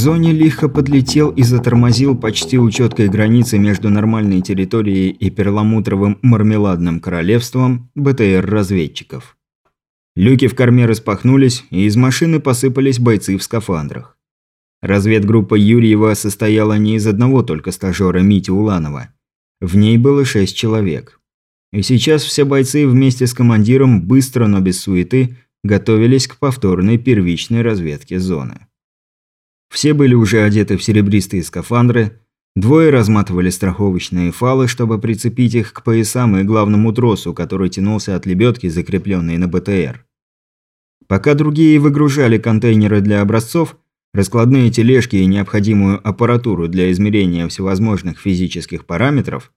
зоне лихо подлетел и затормозил почти у четкой границы между нормальной территорией и перламутровым мармеладным королевством БТР разведчиков. Люки в корме распахнулись, и из машины посыпались бойцы в скафандрах. Разведгруппа Юрьева состояла не из одного только стажера Мити Уланова. В ней было шесть человек. И сейчас все бойцы вместе с командиром быстро, но без суеты, готовились к повторной первичной разведке зоны. Все были уже одеты в серебристые скафандры, двое разматывали страховочные фалы, чтобы прицепить их к поясам и главному тросу, который тянулся от лебедки, закрепленной на БТР. Пока другие выгружали контейнеры для образцов, раскладные тележки и необходимую аппаратуру для измерения всевозможных физических параметров,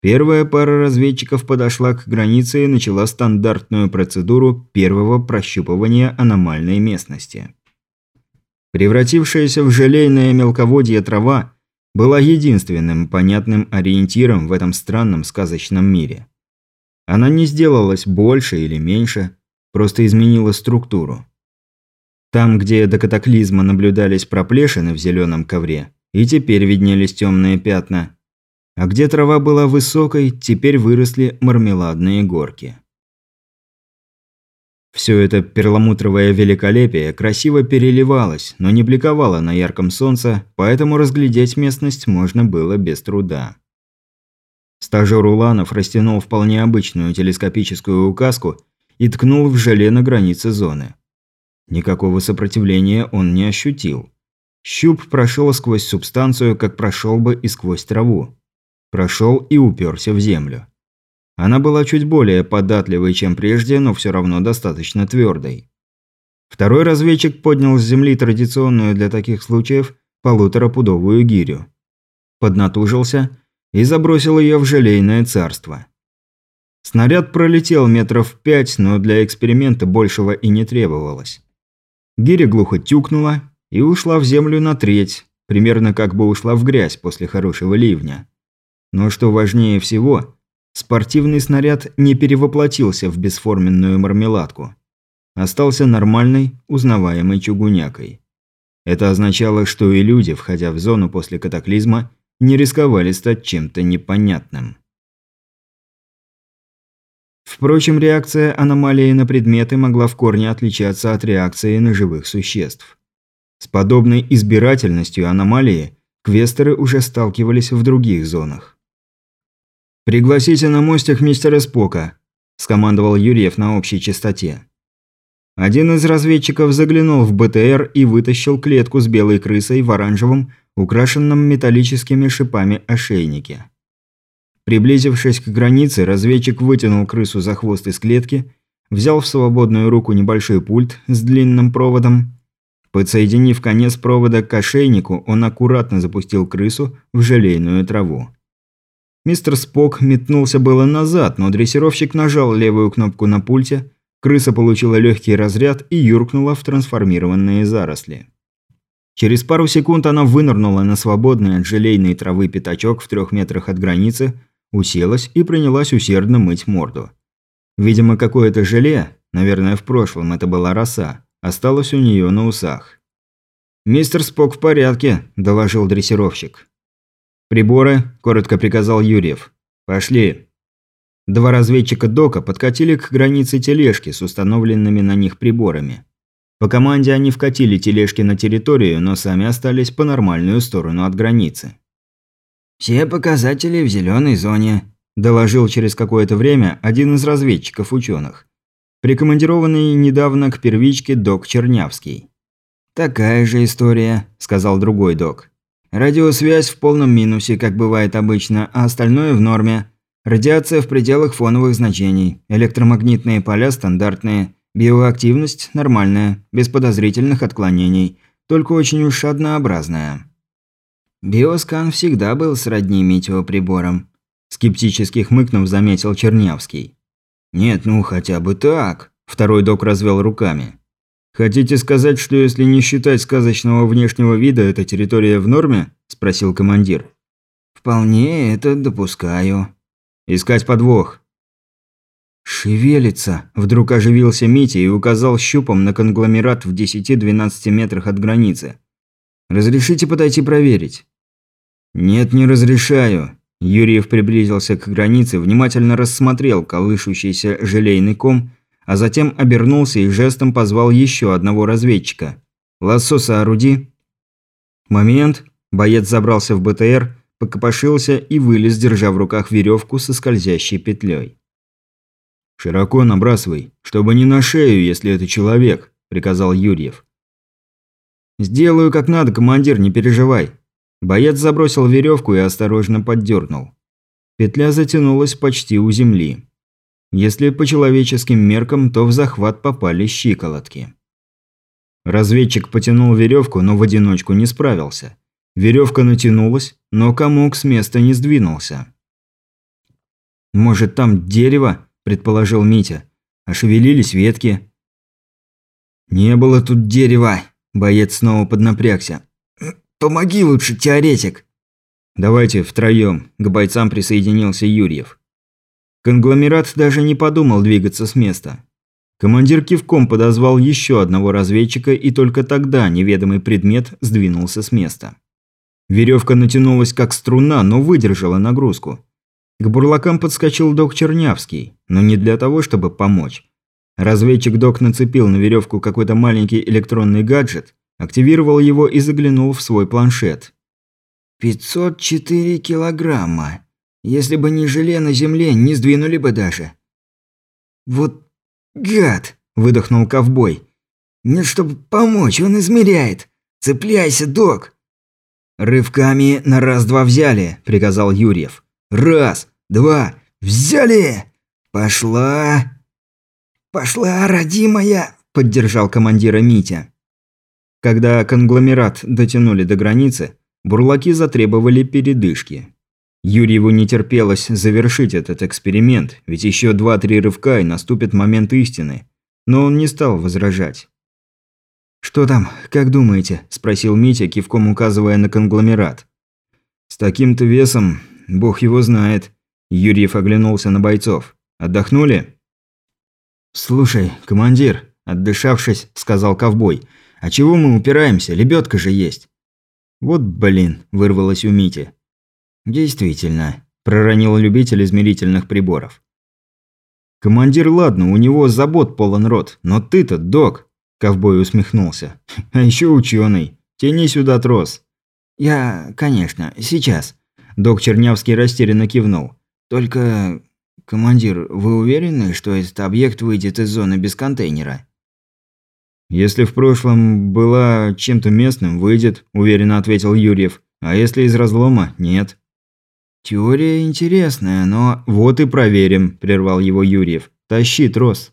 первая пара разведчиков подошла к границе и начала стандартную процедуру первого прощупывания аномальной местности. Превратившаяся в желейное мелководье трава была единственным понятным ориентиром в этом странном сказочном мире. Она не сделалась больше или меньше, просто изменила структуру. Там, где до катаклизма наблюдались проплешины в зеленом ковре, и теперь виднелись темные пятна. А где трава была высокой, теперь выросли мармеладные горки. Все это перламутровое великолепие красиво переливалось, но не бликовало на ярком солнце, поэтому разглядеть местность можно было без труда. Стажер Уланов растянул вполне обычную телескопическую указку и ткнул в желе на границе зоны. Никакого сопротивления он не ощутил. Щуп прошел сквозь субстанцию, как прошел бы и сквозь траву. Прошел и уперся в землю. Она была чуть более податливой, чем прежде, но все равно достаточно твердой. Второй разведчик поднял с земли традиционную для таких случаев полуторапудовую гирю. Поднатужился и забросил ее в желейное царство. Снаряд пролетел метров пять, но для эксперимента большего и не требовалось. Гиря глухо тюкнула и ушла в землю на треть, примерно как бы ушла в грязь после хорошего ливня. Но что важнее всего, Спортивный снаряд не перевоплотился в бесформенную мармеладку. Остался нормальной, узнаваемой чугунякой. Это означало, что и люди, входя в зону после катаклизма, не рисковали стать чем-то непонятным. Впрочем, реакция аномалии на предметы могла в корне отличаться от реакции на живых существ. С подобной избирательностью аномалии квестеры уже сталкивались в других зонах. «Пригласите на мостик мистера Спока», – скомандовал Юрьев на общей частоте. Один из разведчиков заглянул в БТР и вытащил клетку с белой крысой в оранжевом, украшенном металлическими шипами ошейнике. Приблизившись к границе, разведчик вытянул крысу за хвост из клетки, взял в свободную руку небольшой пульт с длинным проводом. Подсоединив конец провода к ошейнику, он аккуратно запустил крысу в желейную траву. Мистер Спок метнулся было назад, но дрессировщик нажал левую кнопку на пульте, крыса получила легкий разряд и юркнула в трансформированные заросли. Через пару секунд она вынырнула на свободный от желейной травы пятачок в трех метрах от границы, уселась и принялась усердно мыть морду. Видимо, какое-то желе, наверное, в прошлом это была роса, осталось у нее на усах. «Мистер Спок в порядке», – доложил дрессировщик. «Приборы», – коротко приказал Юрьев. «Пошли». Два разведчика Дока подкатили к границе тележки с установленными на них приборами. По команде они вкатили тележки на территорию, но сами остались по нормальную сторону от границы. «Все показатели в зеленой зоне», – доложил через какое-то время один из разведчиков-ученых. Прикомандированный недавно к первичке док Чернявский. «Такая же история», – сказал другой док. Радиосвязь в полном минусе, как бывает обычно, а остальное в норме. Радиация в пределах фоновых значений. Электромагнитные поля стандартные. Биоактивность нормальная, без подозрительных отклонений. Только очень уж однообразная. Биоскан всегда был сродни метеоприборам. Скептически хмыкнув, заметил Чернявский. «Нет, ну хотя бы так», – второй док развел руками. «Хотите сказать, что если не считать сказочного внешнего вида, эта территория в норме?» – спросил командир. «Вполне это допускаю». «Искать подвох». «Шевелится!» – вдруг оживился Митя и указал щупом на конгломерат в 10-12 метрах от границы. Разрешите подойти проверить?» «Нет, не разрешаю». Юрьев приблизился к границе, внимательно рассмотрел колышущийся желейный ком, а затем обернулся и жестом позвал еще одного разведчика. «Лассо сооруди». Момент. Боец забрался в БТР, покопошился и вылез, держа в руках веревку со скользящей петлей. «Широко набрасывай, чтобы не на шею, если это человек», – приказал Юрьев. «Сделаю как надо, командир, не переживай». Боец забросил веревку и осторожно поддернул. Петля затянулась почти у земли. Если по человеческим меркам, то в захват попали щиколотки. Разведчик потянул веревку, но в одиночку не справился. Веревка натянулась, но комок с места не сдвинулся. «Может, там дерево?» – предположил Митя. «А шевелились ветки?» «Не было тут дерева!» – боец снова поднапрягся. «Помоги лучше, теоретик!» «Давайте втроем», – к бойцам присоединился Юрьев. Конгломерат даже не подумал двигаться с места. Командир кивком подозвал еще одного разведчика, и только тогда неведомый предмет сдвинулся с места. Веревка натянулась как струна, но выдержала нагрузку. К бурлакам подскочил док Чернявский, но не для того, чтобы помочь. Разведчик док нацепил на веревку какой-то маленький электронный гаджет, активировал его и заглянул в свой планшет. «504 килограмма. Если бы не желе на земле, не сдвинули бы даже». «Вот гад!» – выдохнул ковбой. «Нет, чтобы помочь, он измеряет. Цепляйся, док!» «Рывками на раз-два взяли», – приказал Юрьев. «Раз, два, взяли! Пошла!» «Пошла, родимая!» – поддержал командира Митя. Когда конгломерат дотянули до границы, бурлаки затребовали передышки. Юрьеву не терпелось завершить этот эксперимент, ведь еще два-три рывка и наступит момент истины. Но он не стал возражать. «Что там, как думаете?» – спросил Митя, кивком указывая на конгломерат. «С таким-то весом, бог его знает». Юрьев оглянулся на бойцов. «Отдохнули?» «Слушай, командир», – отдышавшись, сказал ковбой. «А чего мы упираемся? Лебедка же есть». «Вот блин», – вырвалось у Мити. «Действительно», – проронил любитель измерительных приборов. «Командир, ладно, у него забот полон рот, но ты-то, док, Ковбой усмехнулся. «А еще ученый. Тяни сюда трос». «Я, конечно, сейчас». Док Чернявский растерянно кивнул. «Только, командир, вы уверены, что этот объект выйдет из зоны без контейнера?» «Если в прошлом была чем-то местным, выйдет», – уверенно ответил Юрьев. «А если из разлома – нет». «Теория интересная, но...» «Вот и проверим», – прервал его Юрьев. «Тащи трос».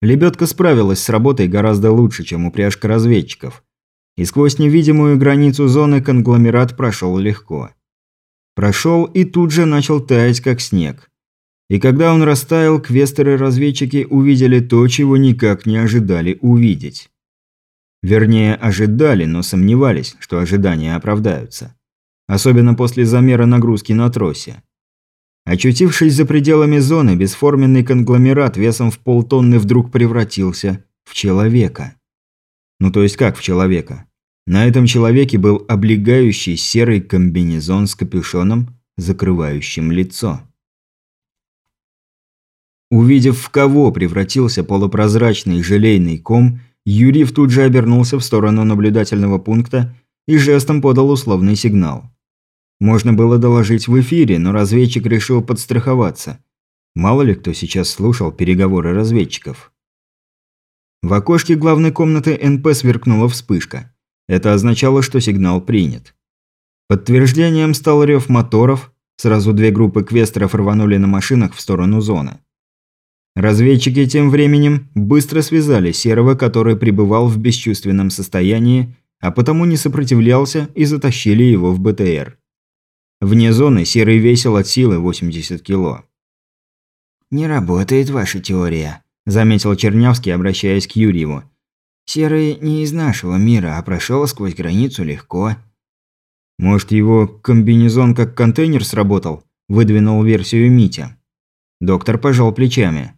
Лебедка справилась с работой гораздо лучше, чем упряжка разведчиков. И сквозь невидимую границу зоны конгломерат прошел легко. Прошел и тут же начал таять, как снег. И когда он растаял, квестеры-разведчики увидели то, чего никак не ожидали увидеть. Вернее, ожидали, но сомневались, что ожидания оправдаются. Особенно после замера нагрузки на тросе. Очутившись за пределами зоны, бесформенный конгломерат весом в полтонны вдруг превратился в человека. Ну то есть как в человека? На этом человеке был облегающий серый комбинезон с капюшоном, закрывающим лицо. Увидев, в кого превратился полупрозрачный желейный ком, Юрьев тут же обернулся в сторону наблюдательного пункта и жестом подал условный сигнал. Можно было доложить в эфире, но разведчик решил подстраховаться. Мало ли кто сейчас слушал переговоры разведчиков. В окошке главной комнаты НП сверкнула вспышка. Это означало, что сигнал принят. Подтверждением стал рев моторов, сразу две группы квестеров рванули на машинах в сторону зоны. Разведчики тем временем быстро связали Серого, который пребывал в бесчувственном состоянии, а потому не сопротивлялся и затащили его в БТР. Вне зоны Серый весил от силы 80 кило. «Не работает ваша теория», – заметил Чернявский, обращаясь к Юрьеву. «Серый не из нашего мира, а прошел сквозь границу легко». «Может, его комбинезон как контейнер сработал?» – выдвинул версию Митя. Доктор пожал плечами.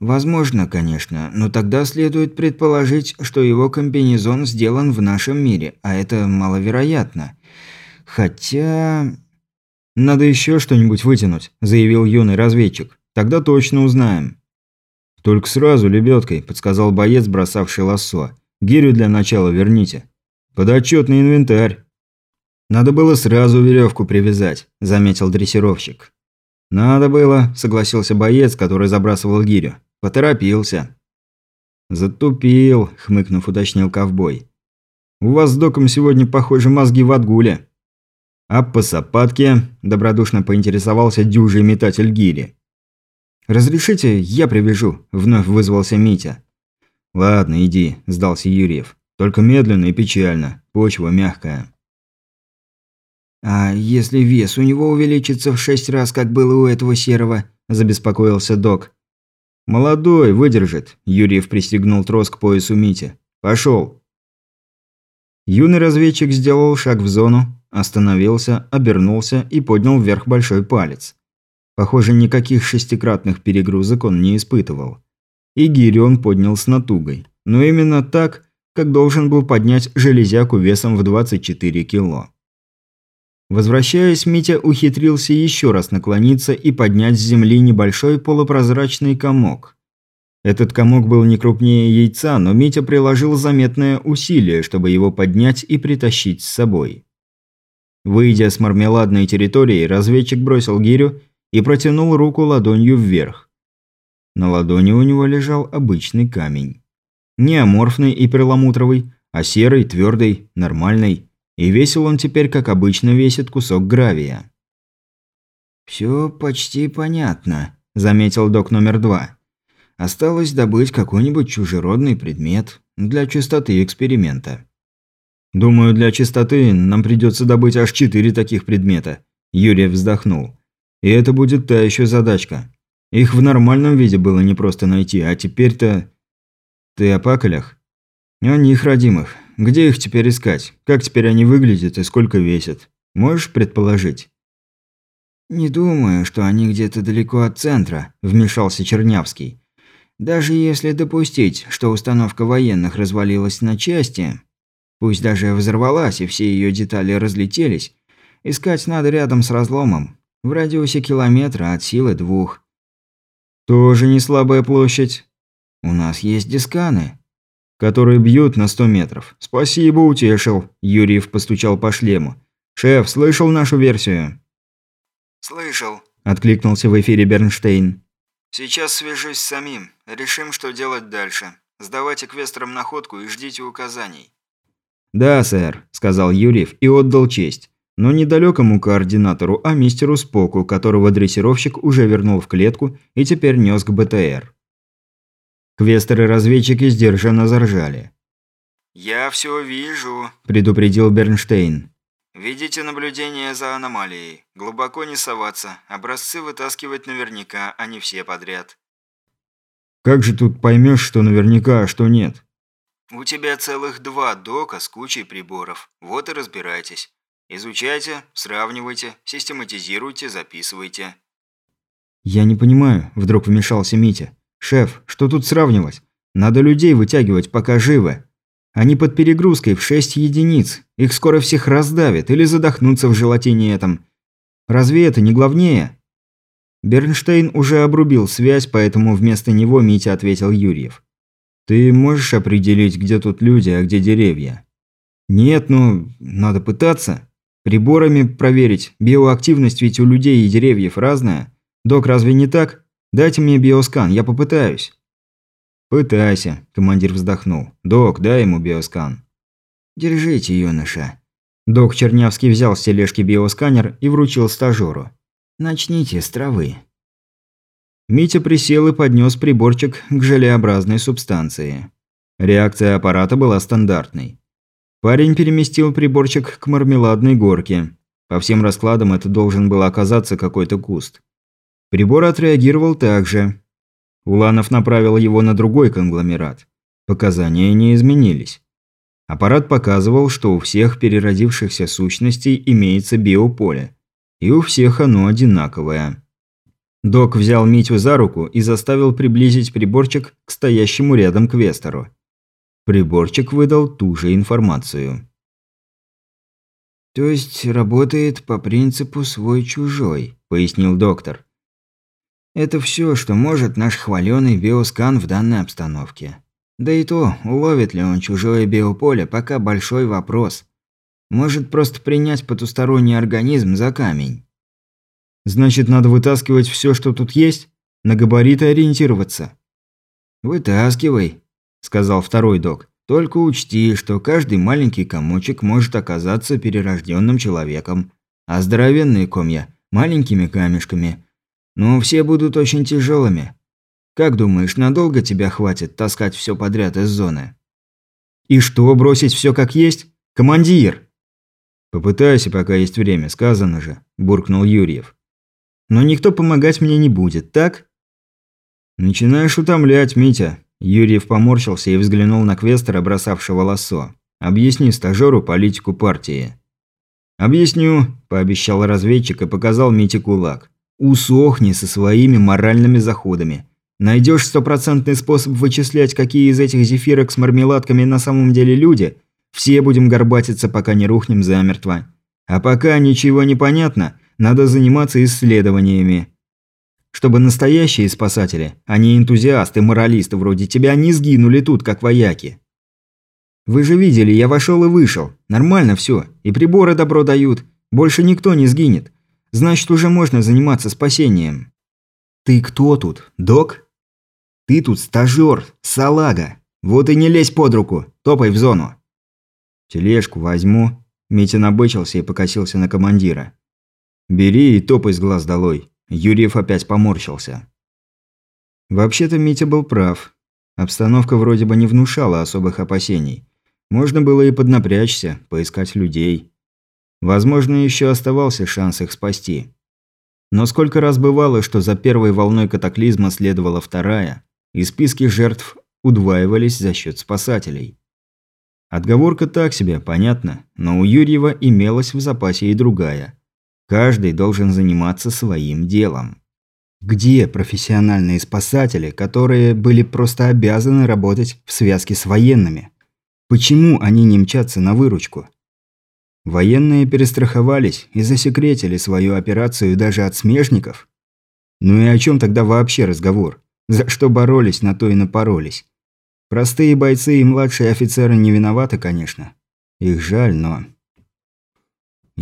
Возможно, конечно, но тогда следует предположить, что его комбинезон сделан в нашем мире, а это маловероятно. Хотя... «Надо еще что-нибудь вытянуть», – заявил юный разведчик. «Тогда точно узнаем». «Только сразу лебедкой», – подсказал боец, бросавший лассо. «Гирю для начала верните». «Подотчетный инвентарь». «Надо было сразу веревку привязать», – заметил дрессировщик. «Надо было», – согласился боец, который забрасывал гирю. Поторопился. Затупил, хмыкнув, уточнил ковбой. У вас с доком сегодня, похоже, мозги в отгуле. А по сапатке добродушно поинтересовался дюжий метатель гири. «Разрешите, я привяжу», – вновь вызвался Митя. «Ладно, иди», – сдался Юрьев. «Только медленно и печально. Почва мягкая». «А если вес у него увеличится в шесть раз, как было у этого серого?» – забеспокоился док. «Молодой, выдержит», – Юрьев пристегнул трос к поясу Мити. «Пошел». Юный разведчик сделал шаг в зону, остановился, обернулся и поднял вверх большой палец. Похоже, никаких шестикратных перегрузок он не испытывал. И гирю он поднял с натугой. Но именно так, как должен был поднять железяку весом в 24 кило. Возвращаясь, Митя ухитрился еще раз наклониться и поднять с земли небольшой полупрозрачный комок. Этот комок был не крупнее яйца, но Митя приложил заметное усилие, чтобы его поднять и притащить с собой. Выйдя с мармеладной территории, разведчик бросил гирю и протянул руку ладонью вверх. На ладони у него лежал обычный камень. Не аморфный и перламутровый, а серый, твердый, нормальный. И весил он теперь, как обычно весит кусок гравия. «Все почти понятно», – заметил док номер два. «Осталось добыть какой-нибудь чужеродный предмет для чистоты эксперимента». «Думаю, для чистоты нам придется добыть аж четыре таких предмета», – Юрий вздохнул. «И это будет та еще задачка. Их в нормальном виде было непросто найти, а теперь-то...» «Ты о паколях?» «О них, родимых. Где их теперь искать? Как теперь они выглядят и сколько весят? Можешь предположить?» «Не думаю, что они где-то далеко от центра», – вмешался Чернявский. «Даже если допустить, что установка военных развалилась на части, пусть даже взорвалась и все ее детали разлетелись, искать надо рядом с разломом, в радиусе километра от силы двух». «Тоже не слабая площадь». «У нас есть дисканы», которые бьют на 100 метров. Спасибо, утешил. Юрьев постучал по шлему. Шеф, слышал нашу версию? Слышал, откликнулся в эфире Бернштейн. Сейчас свяжусь с самим. Решим, что делать дальше. Сдавайте квестерам находку и ждите указаний. Да, сэр, сказал Юрьев и отдал честь. Но не далекому координатору, а мистеру Споку, которого дрессировщик уже вернул в клетку и теперь нес к БТР. Квестеры-разведчики сдержанно заржали. «Я все вижу», – предупредил Бернштейн. «Видите наблюдение за аномалией. Глубоко не соваться. Образцы вытаскивать наверняка, а не все подряд». «Как же тут поймешь, что наверняка, а что нет?» «У тебя целых два дока с кучей приборов. Вот и разбирайтесь. Изучайте, сравнивайте, систематизируйте, записывайте». «Я не понимаю», – вдруг вмешался Митя. «Шеф, что тут сравнивать? Надо людей вытягивать, пока живы. Они под перегрузкой в 6 единиц. Их скоро всех раздавят или задохнутся в желатине этом. Разве это не главнее?» Бернштейн уже обрубил связь, поэтому вместо него Митя ответил Юрьев. «Ты можешь определить, где тут люди, а где деревья?» «Нет, ну, надо пытаться. Приборами проверить. Биоактивность ведь у людей и деревьев разная. Док, разве не так?» Дайте мне биоскан, я попытаюсь». «Пытайся», – командир вздохнул. «Док, дай ему биоскан». «Держите, юноша». Док Чернявский взял с тележки биосканер и вручил стажеру. «Начните с травы». Митя присел и поднес приборчик к желеобразной субстанции. Реакция аппарата была стандартной. Парень переместил приборчик к мармеладной горке. По всем раскладам это должен был оказаться какой-то куст. Прибор отреагировал так же. Уланов направил его на другой конгломерат. Показания не изменились. Аппарат показывал, что у всех переродившихся сущностей имеется биополе. И у всех оно одинаковое. Док взял Митю за руку и заставил приблизить приборчик к стоящему рядом квестору. Приборчик выдал ту же информацию. «То есть работает по принципу свой-чужой», – пояснил доктор. «Это все, что может наш хваленый биоскан в данной обстановке. Да и то, уловит ли он чужое биополе, пока большой вопрос. Может просто принять потусторонний организм за камень». «Значит, надо вытаскивать все, что тут есть? На габариты ориентироваться?» «Вытаскивай», – сказал второй док. Только учти, что каждый маленький комочек может оказаться перерожденным человеком, а здоровенные комья – маленькими камешками. Но все будут очень тяжелыми. Как думаешь, надолго тебя хватит таскать все подряд из зоны? И что, бросить все как есть? Командир! Попытайся, пока есть время, сказано же, буркнул Юрьев. Но никто помогать мне не будет, так? Начинаешь утомлять, Митя, Юрьев поморщился и взглянул на квестера, бросавшего лассо. «Объясни стажеру политику партии». «Объясню», – пообещал разведчик и показал Мите кулак. «Усохни со своими моральными заходами. Найдешь стопроцентный способ вычислять, какие из этих зефирок с мармеладками на самом деле люди, все будем горбатиться, пока не рухнем замертво. А пока ничего не понятно, надо заниматься исследованиями. Чтобы настоящие спасатели, а не энтузиасты-моралисты вроде тебя, не сгинули тут, как вояки. Вы же видели, я вошел и вышел. Нормально все. И приборы добро дают. Больше никто не сгинет. Значит, уже можно заниматься спасением. Ты кто тут, док? Ты тут стажер, салага. Вот и не лезь под руку. Топай в зону. Тележку возьму. Митя набычился и покосился на командира. Бери и топай с глаз долой. Юрьев опять поморщился. Вообще-то Митя был прав. Обстановка вроде бы не внушала особых опасений. Можно было и поднапрячься, поискать людей. Возможно, еще оставался шанс их спасти. Но сколько раз бывало, что за первой волной катаклизма следовала вторая, и списки жертв удваивались за счет спасателей. Отговорка так себе, понятно, но у Юрьева имелась в запасе и другая – Каждый должен заниматься своим делом. Где профессиональные спасатели, которые были просто обязаны работать в связке с военными? Почему они не мчатся на выручку? Военные перестраховались и засекретили свою операцию даже от смежников? Ну и о чем тогда вообще разговор? За что боролись, на то и напоролись. Простые бойцы и младшие офицеры не виноваты, конечно. Их жаль, но...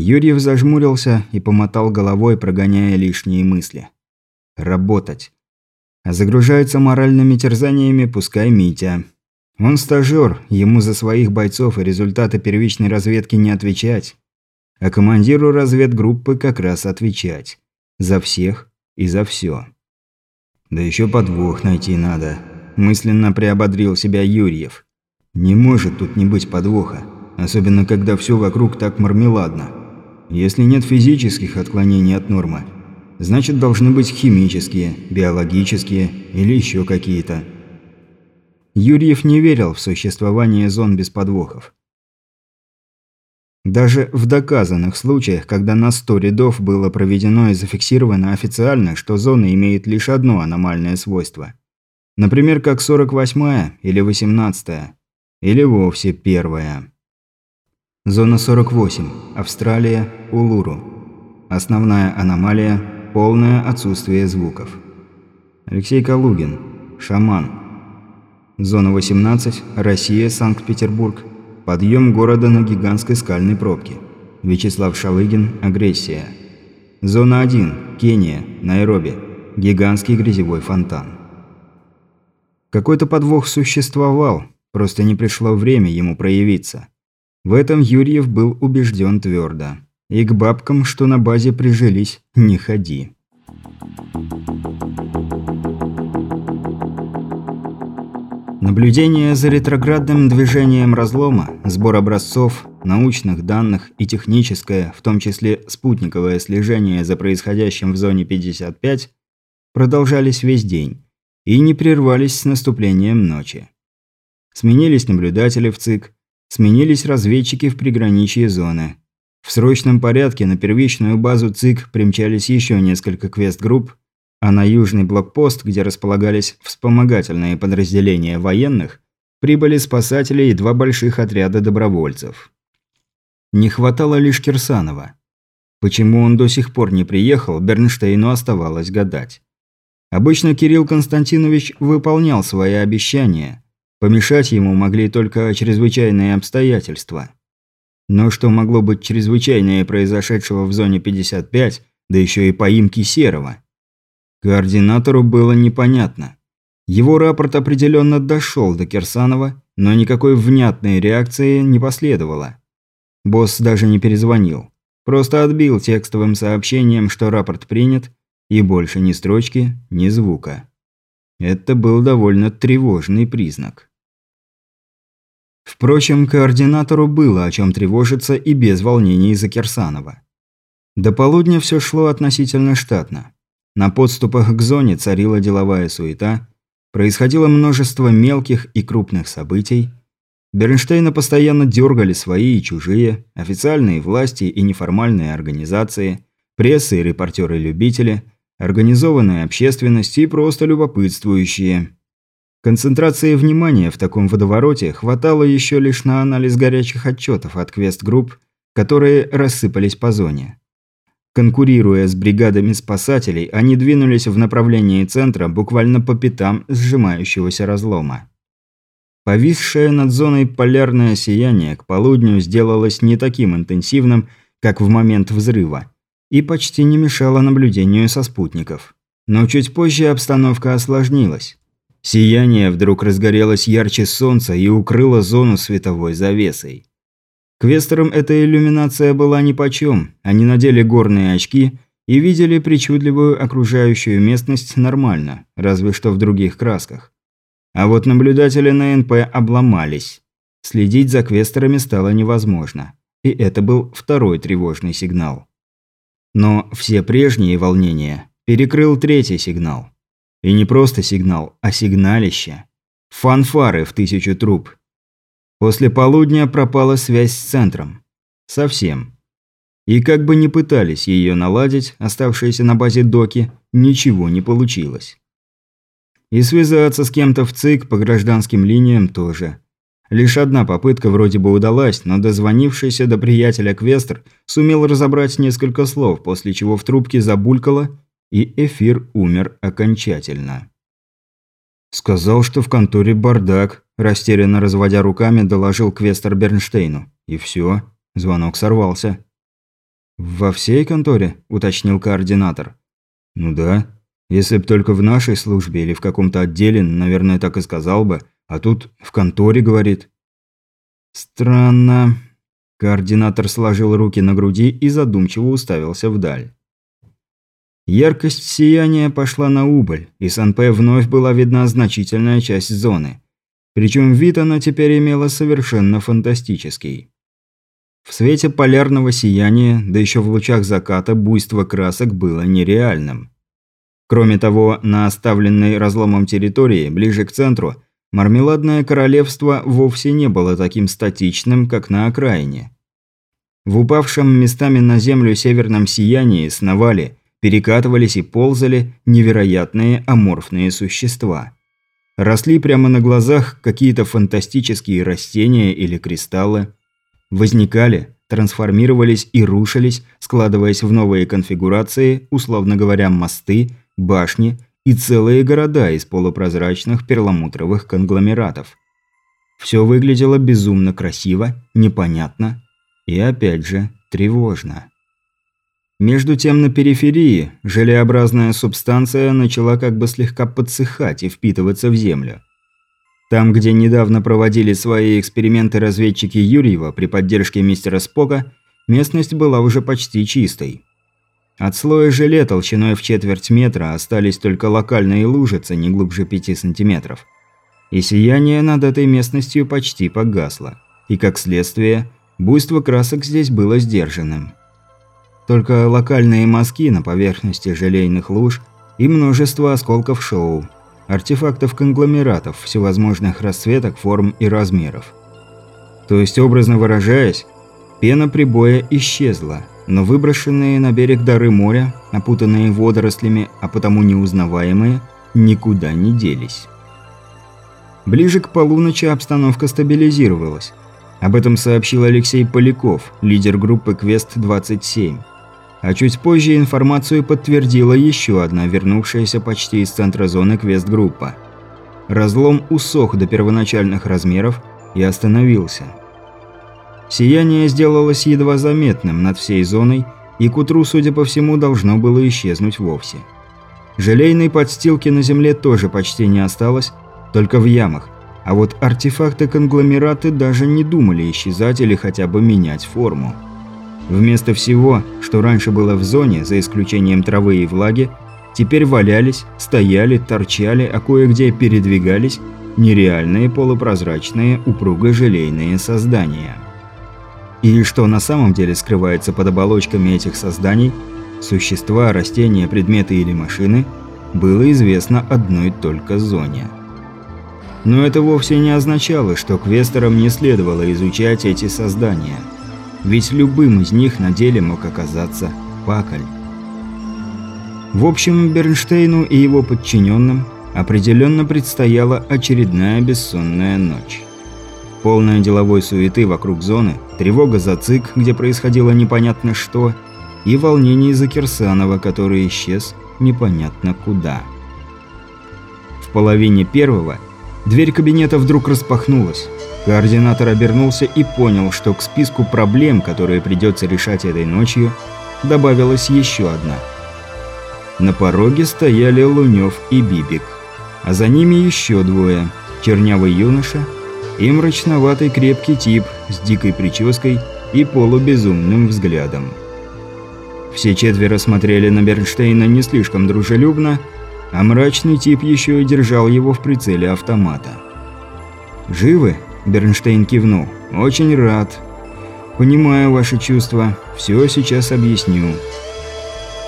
Юрьев зажмурился и помотал головой, прогоняя лишние мысли. Работать. А загружается моральными терзаниями пускай Митя. Он стажёр, ему за своих бойцов и результаты первичной разведки не отвечать. А командиру разведгруппы как раз отвечать. За всех и за всё. Да ещё подвох найти надо. Мысленно приободрил себя Юрьев. Не может тут не быть подвоха. Особенно, когда всё вокруг так мармеладно. Если нет физических отклонений от нормы, значит должны быть химические, биологические или еще какие-то. Юрьев не верил в существование зон без подвохов. Даже в доказанных случаях, когда на 100 рядов было проведено и зафиксировано официально, что зона имеет лишь одно аномальное свойство. Например, как 48 или 18 или вовсе первая. Зона 48. Австралия. Улуру. Основная аномалия – полное отсутствие звуков. Алексей Калугин. Шаман. Зона 18. Россия. Санкт-Петербург. Подъем города на гигантской скальной пробке. Вячеслав Шалыгин. Агрессия. Зона 1. Кения. Найроби. Гигантский грязевой фонтан. Какой-то подвох существовал, просто не пришло время ему проявиться. В этом Юрьев был убежден твердо. И к бабкам, что на базе прижились, не ходи. Наблюдение за ретроградным движением разлома, сбор образцов, научных данных и техническое, в том числе спутниковое слежение за происходящим в зоне 55, продолжались весь день и не прервались с наступлением ночи. Сменились наблюдатели в ЦИК, Сменились разведчики в приграничье зоны. В срочном порядке на первичную базу ЦИК примчались еще несколько квест-групп, а на южный блокпост, где располагались вспомогательные подразделения военных, прибыли спасатели и два больших отряда добровольцев. Не хватало лишь Кирсанова. Почему он до сих пор не приехал, Бернштейну оставалось гадать. Обычно Кирилл Константинович выполнял свои обещания. Помешать ему могли только чрезвычайные обстоятельства. Но что могло быть чрезвычайнее произошедшего в зоне 55, да еще и поимки Серого? Координатору было непонятно. Его рапорт определенно дошел до Кирсанова, но никакой внятной реакции не последовало. Босс даже не перезвонил. Просто отбил текстовым сообщением, что рапорт принят, и больше ни строчки, ни звука. Это был довольно тревожный признак. Впрочем, координатору было о чем тревожиться и без волнений за Кирсанова. До полудня все шло относительно штатно. На подступах к зоне царила деловая суета, происходило множество мелких и крупных событий. Бернштейна постоянно дергали свои и чужие, официальные власти и неформальные организации, пресса и репортеры-любители, организованная общественность и просто любопытствующие. Концентрации внимания в таком водовороте хватало еще лишь на анализ горячих отчетов от квест-групп, которые рассыпались по зоне. Конкурируя с бригадами спасателей, они двинулись в направлении центра буквально по пятам сжимающегося разлома. Повисшее над зоной полярное сияние к полудню сделалось не таким интенсивным, как в момент взрыва, и почти не мешало наблюдению со спутников. Но чуть позже обстановка осложнилась. Сияние вдруг разгорелось ярче солнца и укрыло зону световой завесой. Квестерам эта иллюминация была нипочем, они надели горные очки и видели причудливую окружающую местность нормально, разве что в других красках. А вот наблюдатели на НП обломались. Следить за квестерами стало невозможно. И это был второй тревожный сигнал. Но все прежние волнения перекрыл третий сигнал. И не просто сигнал, а сигналище. Фанфары в тысячу труб, После полудня пропала связь с центром. Совсем. И как бы ни пытались ее наладить, оставшиеся на базе доки, ничего не получилось. И связаться с кем-то в ЦИК по гражданским линиям тоже. Лишь одна попытка вроде бы удалась, но дозвонившийся до приятеля Квестер сумел разобрать несколько слов, после чего в трубке забулькало, и эфир умер окончательно. Сказал, что в конторе бардак, растерянно разводя руками, доложил Квестер Бернштейну. И все, звонок сорвался. «Во всей конторе?» – уточнил координатор. «Ну да. Если б только в нашей службе или в каком-то отделе, наверное, так и сказал бы. А тут в конторе, говорит». «Странно». Координатор сложил руки на груди и задумчиво уставился вдаль. Яркость сияния пошла на убыль, и с вновь была видна значительная часть зоны. Причем вид она теперь имела совершенно фантастический. В свете полярного сияния, да еще в лучах заката, буйство красок было нереальным. Кроме того, на оставленной разломом территории, ближе к центру, мармеладное королевство вовсе не было таким статичным, как на окраине. В упавшем местами на землю северном сиянии сновали – перекатывались и ползали невероятные аморфные существа. Росли прямо на глазах какие-то фантастические растения или кристаллы. Возникали, трансформировались и рушились, складываясь в новые конфигурации, условно говоря, мосты, башни и целые города из полупрозрачных перламутровых конгломератов. Все выглядело безумно красиво, непонятно и, опять же, тревожно. Между тем на периферии желеобразная субстанция начала как бы слегка подсыхать и впитываться в землю. Там, где недавно проводили свои эксперименты разведчики Юрьева при поддержке мистера Спока, местность была уже почти чистой. От слоя желе толщиной в четверть метра остались только локальные лужицы не глубже 5 сантиметров. И сияние над этой местностью почти погасло. И как следствие, буйство красок здесь было сдержанным. Только локальные мазки на поверхности желейных луж и множество осколков шоу, артефактов конгломератов всевозможных расцветок, форм и размеров. То есть, образно выражаясь, пена прибоя исчезла, но выброшенные на берег дары моря, опутанные водорослями, а потому неузнаваемые, никуда не делись. Ближе к полуночи обстановка стабилизировалась. Об этом сообщил Алексей Поляков, лидер группы «Квест-27». А чуть позже информацию подтвердила еще одна вернувшаяся почти из центра зоны квест-группа. Разлом усох до первоначальных размеров и остановился – Сияние сделалось едва заметным над всей зоной, и к утру, судя по всему, должно было исчезнуть вовсе. Желейной подстилки на земле тоже почти не осталось, только в ямах, а вот артефакты-конгломераты даже не думали исчезать или хотя бы менять форму. Вместо всего, что раньше было в зоне, за исключением травы и влаги, теперь валялись, стояли, торчали, а кое-где передвигались нереальные полупрозрачные упруго-желейные создания. И что на самом деле скрывается под оболочками этих созданий, существа, растения, предметы или машины, было известно одной только зоне. Но это вовсе не означало, что квестерам не следовало изучать эти создания. Ведь любым из них на деле мог оказаться Пакаль. В общем, Бернштейну и его подчиненным определенно предстояла очередная бессонная ночь. Полная деловой суеты вокруг зоны, тревога за ЦИК, где происходило непонятно что, и волнение за Кирсанова, который исчез непонятно куда. В половине первого дверь кабинета вдруг распахнулась. Координатор обернулся и понял, что к списку проблем, которые придется решать этой ночью, добавилась еще одна. На пороге стояли Лунев и Бибик, а за ними еще двое – чернявый юноша – и мрачноватый крепкий тип с дикой прической и полубезумным взглядом. Все четверо смотрели на Бернштейна не слишком дружелюбно, а мрачный тип еще и держал его в прицеле автомата. «Живы?» – Бернштейн кивнул. «Очень рад. Понимаю ваши чувства. Все сейчас объясню».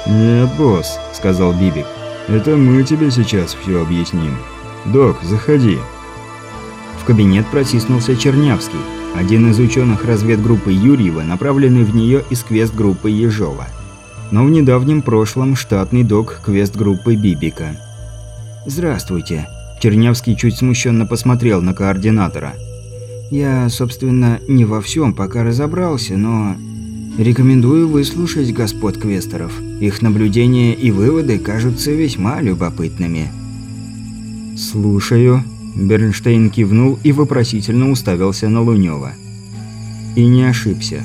«Нет, босс», – сказал Бибик. «Это мы тебе сейчас все объясним. Док, заходи». В кабинет протиснулся Чернявский, один из ученых разведгруппы Юрьева, направленный в нее из квест-группы Ежова. Но в недавнем прошлом штатный док квест-группы Бибика. «Здравствуйте». Чернявский чуть смущенно посмотрел на координатора. «Я, собственно, не во всем пока разобрался, но рекомендую выслушать господ квестеров. Их наблюдения и выводы кажутся весьма любопытными». «Слушаю», Бернштейн кивнул и вопросительно уставился на Лунёва. И не ошибся.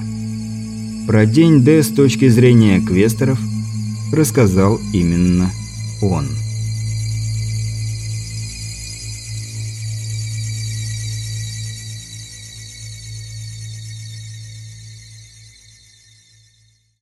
Про день Д с точки зрения квестеров рассказал именно он.